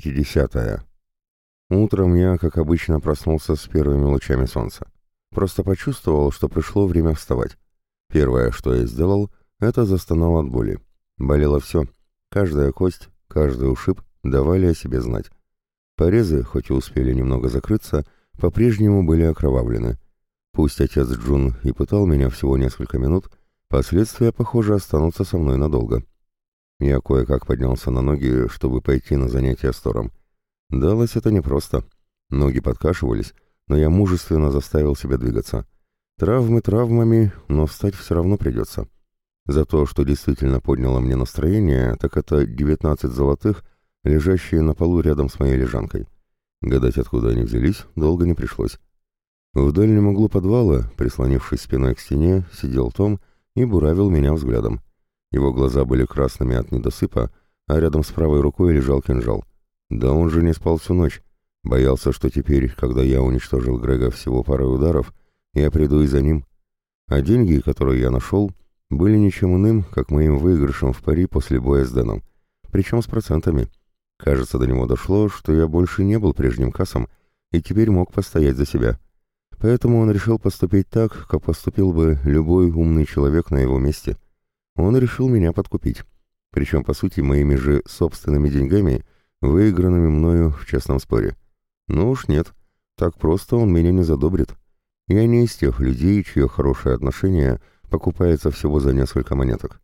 50. Утром я, как обычно, проснулся с первыми лучами солнца. Просто почувствовал, что пришло время вставать. Первое, что я сделал, это застонал от боли. Болело все. Каждая кость, каждый ушиб давали о себе знать. Порезы, хоть и успели немного закрыться, по-прежнему были окровавлены. Пусть отец Джун и пытал меня всего несколько минут, последствия, похоже, останутся со мной надолго. Я кое-как поднялся на ноги, чтобы пойти на занятия с Тором. Далось это непросто. Ноги подкашивались, но я мужественно заставил себя двигаться. Травмы травмами, но встать все равно придется. За то, что действительно подняло мне настроение, так это 19 золотых, лежащие на полу рядом с моей лежанкой. Гадать, откуда они взялись, долго не пришлось. В дальнем углу подвала, прислонившись спиной к стене, сидел Том и буравил меня взглядом. Его глаза были красными от недосыпа, а рядом с правой рукой лежал кинжал. Да он же не спал всю ночь. Боялся, что теперь, когда я уничтожил Грега всего парой ударов, я приду и за ним. А деньги, которые я нашел, были ничем иным, как моим выигрышем в пари после боя с Дэном. Причем с процентами. Кажется, до него дошло, что я больше не был прежним кассом и теперь мог постоять за себя. Поэтому он решил поступить так, как поступил бы любой умный человек на его месте — он решил меня подкупить. Причем, по сути, моими же собственными деньгами, выигранными мною в честном споре. Ну уж нет, так просто он меня не задобрит. Я не из тех людей, чье хорошее отношение покупается всего за несколько монеток.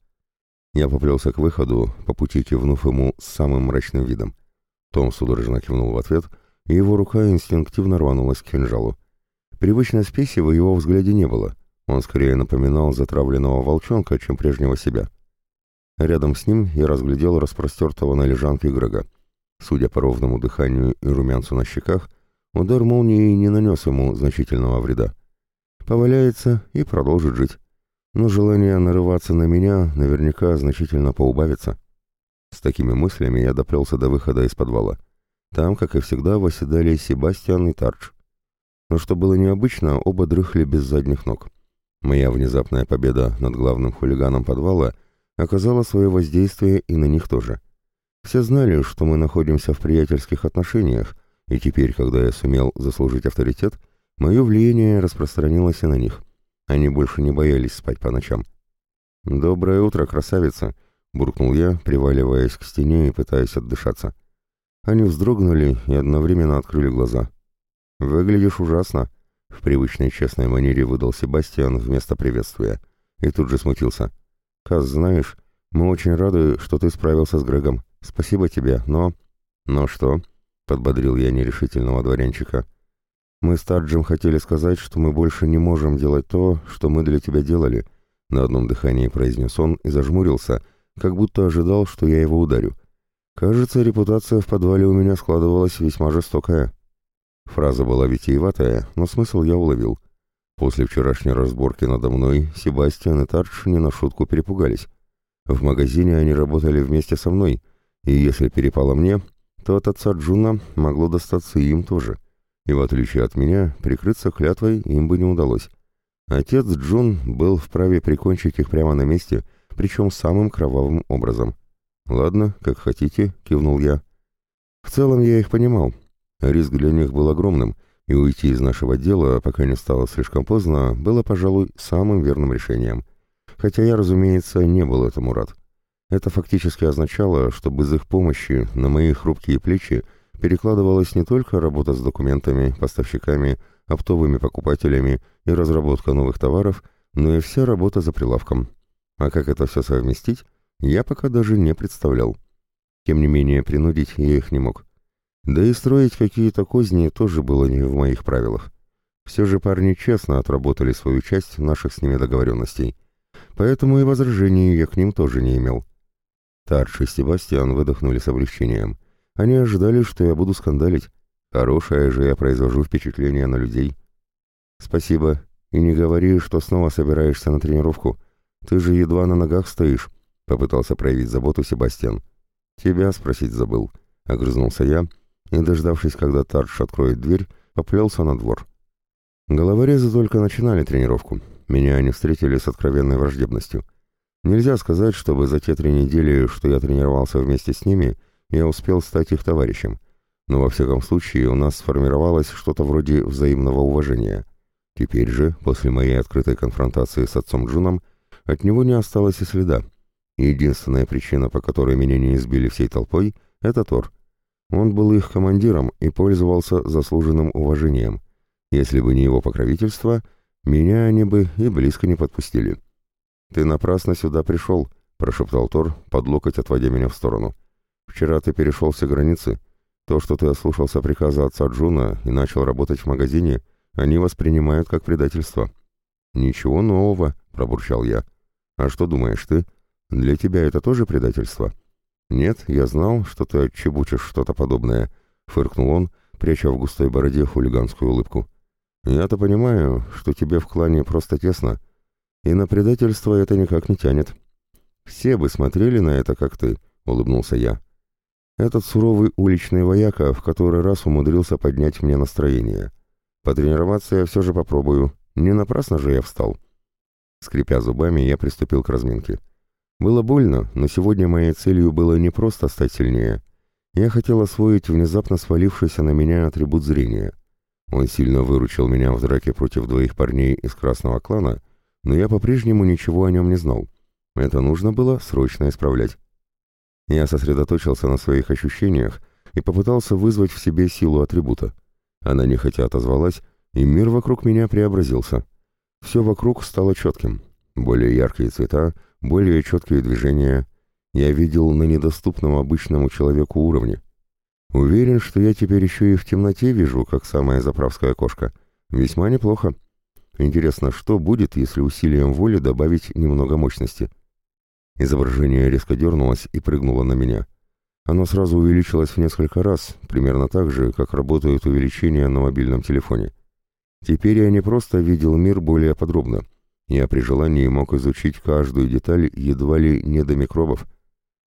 Я поплелся к выходу, по пути кивнув ему с самым мрачным видом. Том судорожно кивнул в ответ, и его рука инстинктивно рванулась к кинжалу. Привычной спеси в его взгляде не было — он скорее напоминал затравленного волчонка, чем прежнего себя. Рядом с ним я разглядел распростертого на лежанке Грега. Судя по ровному дыханию и румянцу на щеках, удар молнии не нанес ему значительного вреда. Поваляется и продолжит жить. Но желание нарываться на меня наверняка значительно поубавится. С такими мыслями я доплелся до выхода из подвала. Там, как и всегда, восседали Себастьян и Тардж. Но что было необычно, оба дрыхли без задних ног. Моя внезапная победа над главным хулиганом подвала оказала свое воздействие и на них тоже. Все знали, что мы находимся в приятельских отношениях, и теперь, когда я сумел заслужить авторитет, мое влияние распространилось и на них. Они больше не боялись спать по ночам. «Доброе утро, красавица!» — буркнул я, приваливаясь к стене и пытаясь отдышаться. Они вздрогнули и одновременно открыли глаза. «Выглядишь ужасно», в привычной честной манере выдал Себастьян вместо приветствия. И тут же смутился. «Каз, знаешь, мы очень рады, что ты справился с Грегом. Спасибо тебе, но...» «Но что?» — подбодрил я нерешительного дворянчика. «Мы с Таджем хотели сказать, что мы больше не можем делать то, что мы для тебя делали», — на одном дыхании произнес он и зажмурился, как будто ожидал, что я его ударю. «Кажется, репутация в подвале у меня складывалась весьма жестокая». Фраза была витиеватая, но смысл я уловил. После вчерашней разборки надо мной Себастьян и Тардж не на шутку перепугались. В магазине они работали вместе со мной, и если перепало мне, то от отца Джуна могло достаться и им тоже. И в отличие от меня, прикрыться клятвой им бы не удалось. Отец Джун был вправе прикончить их прямо на месте, причем самым кровавым образом. «Ладно, как хотите», — кивнул я. В целом я их понимал, Риск для них был огромным, и уйти из нашего дела, пока не стало слишком поздно, было, пожалуй, самым верным решением. Хотя я, разумеется, не был этому рад. Это фактически означало, что без их помощи на мои хрупкие плечи перекладывалась не только работа с документами, поставщиками, оптовыми покупателями и разработка новых товаров, но и вся работа за прилавком. А как это все совместить, я пока даже не представлял. Тем не менее, принудить я их не мог. Да и строить какие-то козни тоже было не в моих правилах. Все же парни честно отработали свою часть наших с ними договоренностей. Поэтому и возражений я к ним тоже не имел. Тарш и Себастьян выдохнули с облегчением. Они ожидали, что я буду скандалить. Хорошее же я произвожу впечатление на людей. Спасибо. И не говори, что снова собираешься на тренировку. Ты же едва на ногах стоишь, — попытался проявить заботу Себастьян. Тебя спросить забыл, — огрызнулся я, — и, дождавшись, когда Тардж откроет дверь, поплелся на двор. Головорезы только начинали тренировку. Меня они встретили с откровенной враждебностью. Нельзя сказать, чтобы за те три недели, что я тренировался вместе с ними, я успел стать их товарищем. Но во всяком случае у нас сформировалось что-то вроде взаимного уважения. Теперь же, после моей открытой конфронтации с отцом Джуном, от него не осталось и следа. Единственная причина, по которой меня не избили всей толпой, это Тор. Он был их командиром и пользовался заслуженным уважением. Если бы не его покровительство, меня они бы и близко не подпустили. «Ты напрасно сюда пришел», — прошептал Тор, под локоть отводя меня в сторону. «Вчера ты перешел все границы. То, что ты ослушался приказа отца Джуна и начал работать в магазине, они воспринимают как предательство». «Ничего нового», — пробурчал я. «А что думаешь ты? Для тебя это тоже предательство?» «Нет, я знал, что ты отчебучишь что-то подобное», — фыркнул он, пряча в густой бороде хулиганскую улыбку. «Я-то понимаю, что тебе в клане просто тесно, и на предательство это никак не тянет». «Все бы смотрели на это, как ты», — улыбнулся я. Этот суровый уличный вояка в который раз умудрился поднять мне настроение. Потренироваться я все же попробую, не напрасно же я встал. Скрипя зубами, я приступил к разминке. Было больно, но сегодня моей целью было не просто стать сильнее. Я хотел освоить внезапно свалившийся на меня атрибут зрения. Он сильно выручил меня в драке против двоих парней из красного клана, но я по-прежнему ничего о нем не знал. Это нужно было срочно исправлять. Я сосредоточился на своих ощущениях и попытался вызвать в себе силу атрибута. Она нехотя отозвалась, и мир вокруг меня преобразился. Все вокруг стало четким. Более яркие цвета, более четкие движения. Я видел на недоступном обычному человеку уровне. Уверен, что я теперь еще и в темноте вижу, как самая заправская кошка. Весьма неплохо. Интересно, что будет, если усилием воли добавить немного мощности? Изображение резко дернулось и прыгнуло на меня. Оно сразу увеличилось в несколько раз, примерно так же, как работают увеличения на мобильном телефоне. Теперь я не просто видел мир более подробно. Я при желании мог изучить каждую деталь едва ли не до микробов.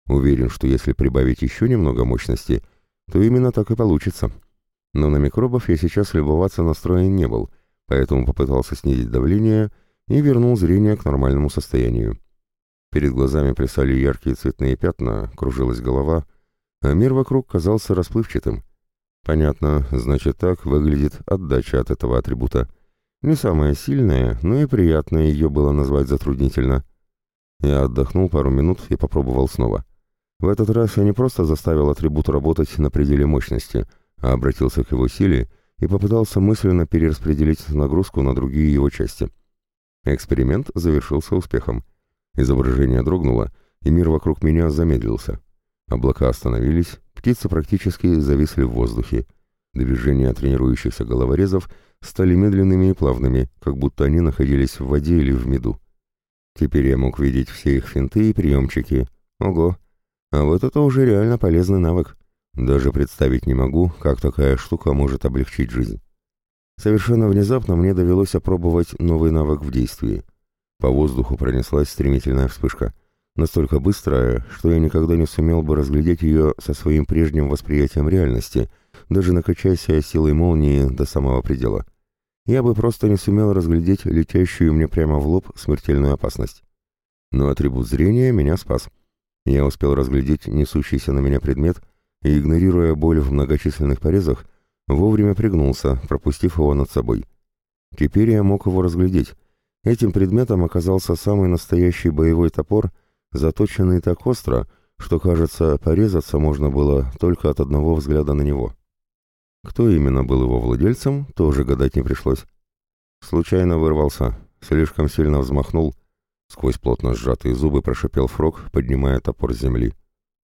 Уверен, что если прибавить еще немного мощности, то именно так и получится. Но на микробов я сейчас любоваться настроен не был, поэтому попытался снизить давление и вернул зрение к нормальному состоянию. Перед глазами плясали яркие цветные пятна, кружилась голова, а мир вокруг казался расплывчатым. Понятно, значит так выглядит отдача от этого атрибута. Не самая сильная, но и приятная ее было назвать затруднительно. Я отдохнул пару минут и попробовал снова. В этот раз я не просто заставил атрибут работать на пределе мощности, а обратился к его силе и попытался мысленно перераспределить нагрузку на другие его части. Эксперимент завершился успехом. Изображение дрогнуло, и мир вокруг меня замедлился. Облака остановились, птицы практически зависли в воздухе. Движения тренирующихся головорезов стали медленными и плавными, как будто они находились в воде или в меду. Теперь я мог видеть все их финты и приемчики. Ого! А вот это уже реально полезный навык. Даже представить не могу, как такая штука может облегчить жизнь. Совершенно внезапно мне довелось опробовать новый навык в действии. По воздуху пронеслась стремительная вспышка настолько быстрая, что я никогда не сумел бы разглядеть ее со своим прежним восприятием реальности, даже накачаясь силой молнии до самого предела. Я бы просто не сумел разглядеть летящую мне прямо в лоб смертельную опасность. Но атрибут зрения меня спас. Я успел разглядеть несущийся на меня предмет и, игнорируя боль в многочисленных порезах, вовремя пригнулся, пропустив его над собой. Теперь я мог его разглядеть. Этим предметом оказался самый настоящий боевой топор — заточенный так остро, что, кажется, порезаться можно было только от одного взгляда на него. Кто именно был его владельцем, тоже гадать не пришлось. Случайно вырвался, слишком сильно взмахнул, сквозь плотно сжатые зубы прошипел Фрог, поднимая топор с земли.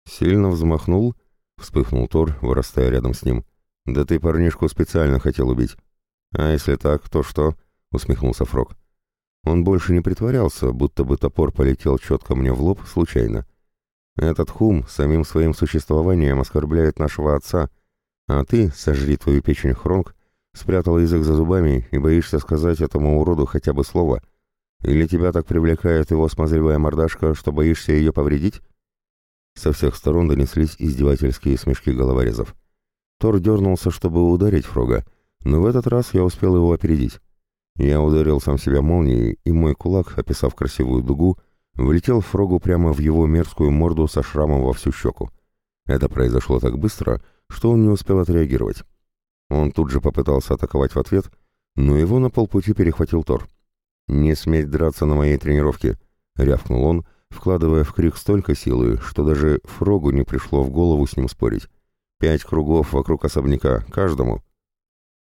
«Сильно взмахнул?» — вспыхнул Тор, вырастая рядом с ним. «Да ты парнишку специально хотел убить». «А если так, то что?» — усмехнулся Фрог. Он больше не притворялся, будто бы топор полетел четко мне в лоб случайно. Этот хум самим своим существованием оскорбляет нашего отца, а ты, сожри твою печень хронг, спрятал язык за зубами и боишься сказать этому уроду хотя бы слово. Или тебя так привлекает его смазливая мордашка, что боишься ее повредить? Со всех сторон донеслись издевательские смешки головорезов. Тор дернулся, чтобы ударить Фрога, но в этот раз я успел его опередить. Я ударил сам себя молнией, и мой кулак, описав красивую дугу, влетел Фрогу прямо в его мерзкую морду со шрамом во всю щеку. Это произошло так быстро, что он не успел отреагировать. Он тут же попытался атаковать в ответ, но его на полпути перехватил Тор. «Не сметь драться на моей тренировке!» — рявкнул он, вкладывая в крик столько силы, что даже Фрогу не пришло в голову с ним спорить. «Пять кругов вокруг особняка, каждому!»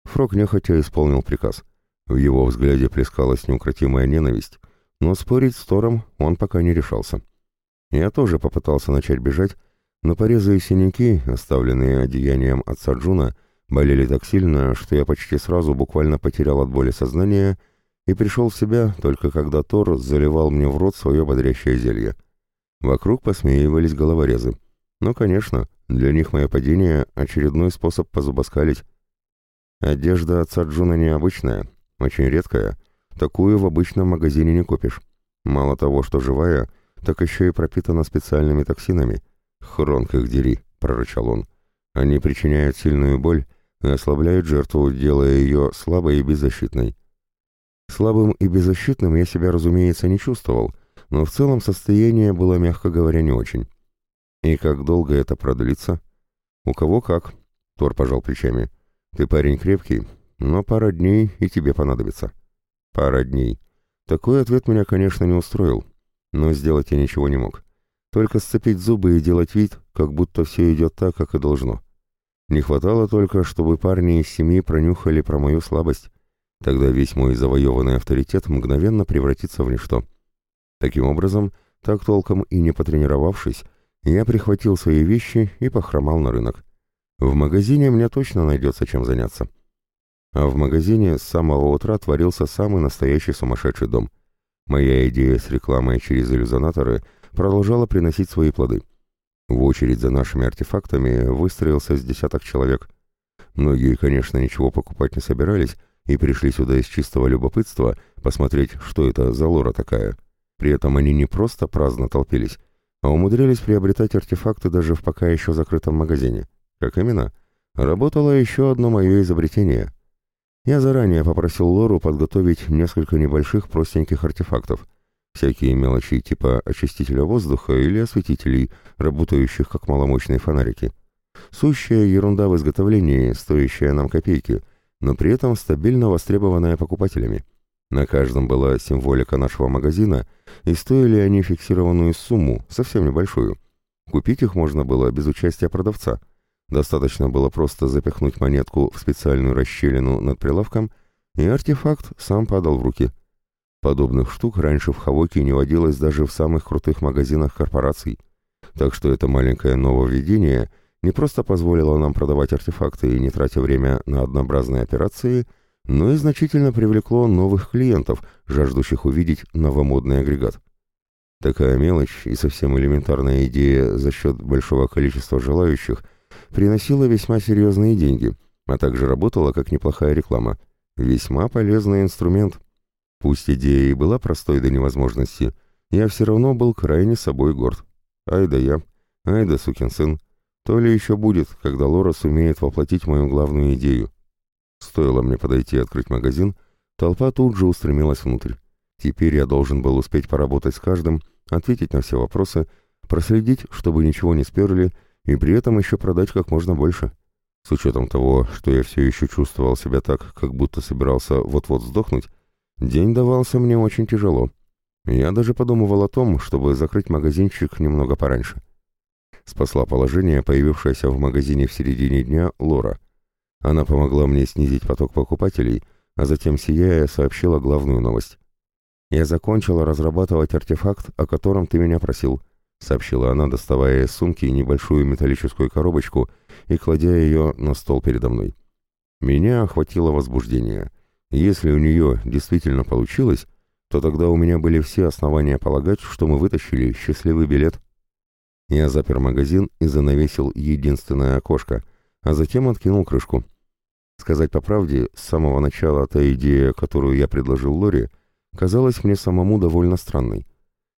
Фрог нехотя исполнил приказ. В его взгляде плескалась неукротимая ненависть, но спорить с Тором он пока не решался. Я тоже попытался начать бежать, но порезы и синяки, оставленные одеянием отца Джуна, болели так сильно, что я почти сразу буквально потерял от боли сознание и пришел в себя только когда Тор заливал мне в рот свое бодрящее зелье. Вокруг посмеивались головорезы. Ну, конечно, для них мое падение — очередной способ позубоскалить. Одежда отца Джуна необычная, очень редкая. Такую в обычном магазине не купишь. Мало того, что живая, так еще и пропитана специальными токсинами. «Хронк их дери», — прорычал он. «Они причиняют сильную боль и ослабляют жертву, делая ее слабой и беззащитной. Слабым и беззащитным я себя, разумеется, не чувствовал, но в целом состояние было, мягко говоря, не очень. И как долго это продлится? У кого как? Тор пожал плечами. Ты парень крепкий, но пара дней и тебе понадобится. Пара дней. Такой ответ меня, конечно, не устроил, но сделать я ничего не мог. Только сцепить зубы и делать вид, как будто все идет так, как и должно. Не хватало только, чтобы парни из семьи пронюхали про мою слабость. Тогда весь мой завоеванный авторитет мгновенно превратится в ничто. Таким образом, так толком и не потренировавшись, я прихватил свои вещи и похромал на рынок. В магазине мне точно найдется чем заняться. А в магазине с самого утра творился самый настоящий сумасшедший дом. Моя идея с рекламой через иллюзонаторы продолжала приносить свои плоды. В очередь за нашими артефактами выстроился с десяток человек. Многие, конечно, ничего покупать не собирались, и пришли сюда из чистого любопытства посмотреть, что это за лора такая. При этом они не просто праздно толпились, а умудрялись приобретать артефакты даже в пока еще закрытом магазине. Как именно? Работало еще одно мое изобретение. Я заранее попросил Лору подготовить несколько небольших простеньких артефактов. Всякие мелочи типа очистителя воздуха или осветителей, работающих как маломощные фонарики. Сущая ерунда в изготовлении, стоящая нам копейки — но при этом стабильно востребованная покупателями. На каждом была символика нашего магазина, и стоили они фиксированную сумму, совсем небольшую. Купить их можно было без участия продавца. Достаточно было просто запихнуть монетку в специальную расщелину над прилавком, и артефакт сам падал в руки. Подобных штук раньше в Хавоке не водилось даже в самых крутых магазинах корпораций. Так что это маленькое нововведение — не просто позволила нам продавать артефакты и не тратя время на однообразные операции, но и значительно привлекло новых клиентов, жаждущих увидеть новомодный агрегат. Такая мелочь и совсем элементарная идея за счет большого количества желающих приносила весьма серьезные деньги, а также работала как неплохая реклама. Весьма полезный инструмент. Пусть идея и была простой до невозможности, я все равно был крайне собой горд. Ай да я, ай да сукин сын. То ли еще будет, когда Лора сумеет воплотить мою главную идею. Стоило мне подойти и открыть магазин, толпа тут же устремилась внутрь. Теперь я должен был успеть поработать с каждым, ответить на все вопросы, проследить, чтобы ничего не сперли, и при этом еще продать как можно больше. С учетом того, что я все еще чувствовал себя так, как будто собирался вот-вот сдохнуть, день давался мне очень тяжело. Я даже подумывал о том, чтобы закрыть магазинчик немного пораньше спасла положение появившаяся в магазине в середине дня Лора. Она помогла мне снизить поток покупателей, а затем, сияя, сообщила главную новость. «Я закончила разрабатывать артефакт, о котором ты меня просил», — сообщила она, доставая из сумки небольшую металлическую коробочку и кладя ее на стол передо мной. Меня охватило возбуждение. Если у нее действительно получилось, то тогда у меня были все основания полагать, что мы вытащили счастливый билет. Я запер магазин и занавесил единственное окошко, а затем откинул крышку. Сказать по правде, с самого начала та идея, которую я предложил Лори, казалась мне самому довольно странной.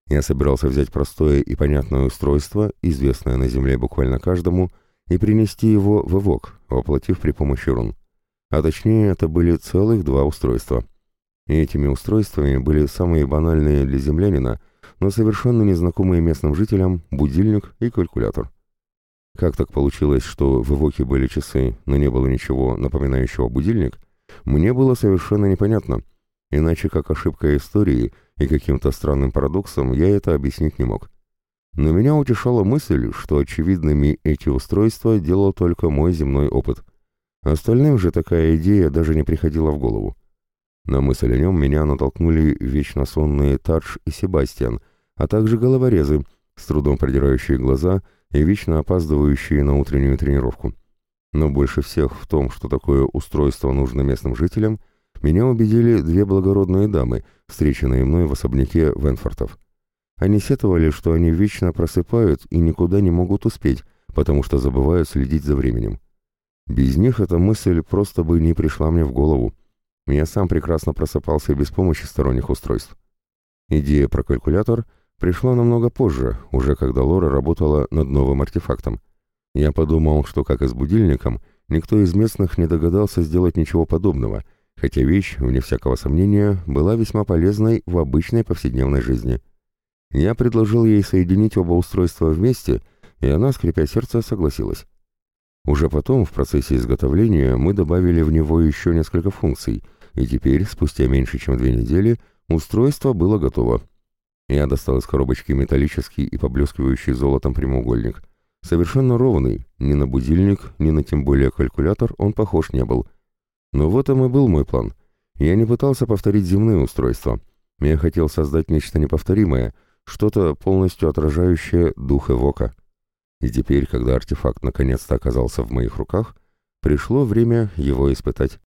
Я собирался взять простое и понятное устройство, известное на Земле буквально каждому, и принести его в ЭВОК, воплотив при помощи рун. А точнее, это были целых два устройства. И этими устройствами были самые банальные для землянина — но совершенно незнакомые местным жителям будильник и калькулятор. Как так получилось, что в Эвоке были часы, но не было ничего напоминающего будильник, мне было совершенно непонятно. Иначе как ошибка истории и каким-то странным парадоксом я это объяснить не мог. Но меня утешала мысль, что очевидными эти устройства делал только мой земной опыт. Остальным же такая идея даже не приходила в голову. На мысль о нем меня натолкнули вечно сонные Тадж и Себастьян, а также головорезы, с трудом продирающие глаза и вечно опаздывающие на утреннюю тренировку. Но больше всех в том, что такое устройство нужно местным жителям, меня убедили две благородные дамы, встреченные мной в особняке Венфортов. Они сетовали, что они вечно просыпают и никуда не могут успеть, потому что забывают следить за временем. Без них эта мысль просто бы не пришла мне в голову. Я сам прекрасно просыпался без помощи сторонних устройств. Идея про калькулятор пришла намного позже, уже когда Лора работала над новым артефактом. Я подумал, что, как и с будильником, никто из местных не догадался сделать ничего подобного, хотя вещь, вне всякого сомнения, была весьма полезной в обычной повседневной жизни. Я предложил ей соединить оба устройства вместе, и она, скрипя сердце, согласилась. Уже потом, в процессе изготовления, мы добавили в него еще несколько функций, и теперь, спустя меньше чем две недели, устройство было готово. Я достал из коробочки металлический и поблескивающий золотом прямоугольник. Совершенно ровный, ни на будильник, ни на тем более калькулятор он похож не был. Но вот и был мой план. Я не пытался повторить земные устройства. Я хотел создать нечто неповторимое — что-то полностью отражающее дух Эвока. И теперь, когда артефакт наконец-то оказался в моих руках, пришло время его испытать.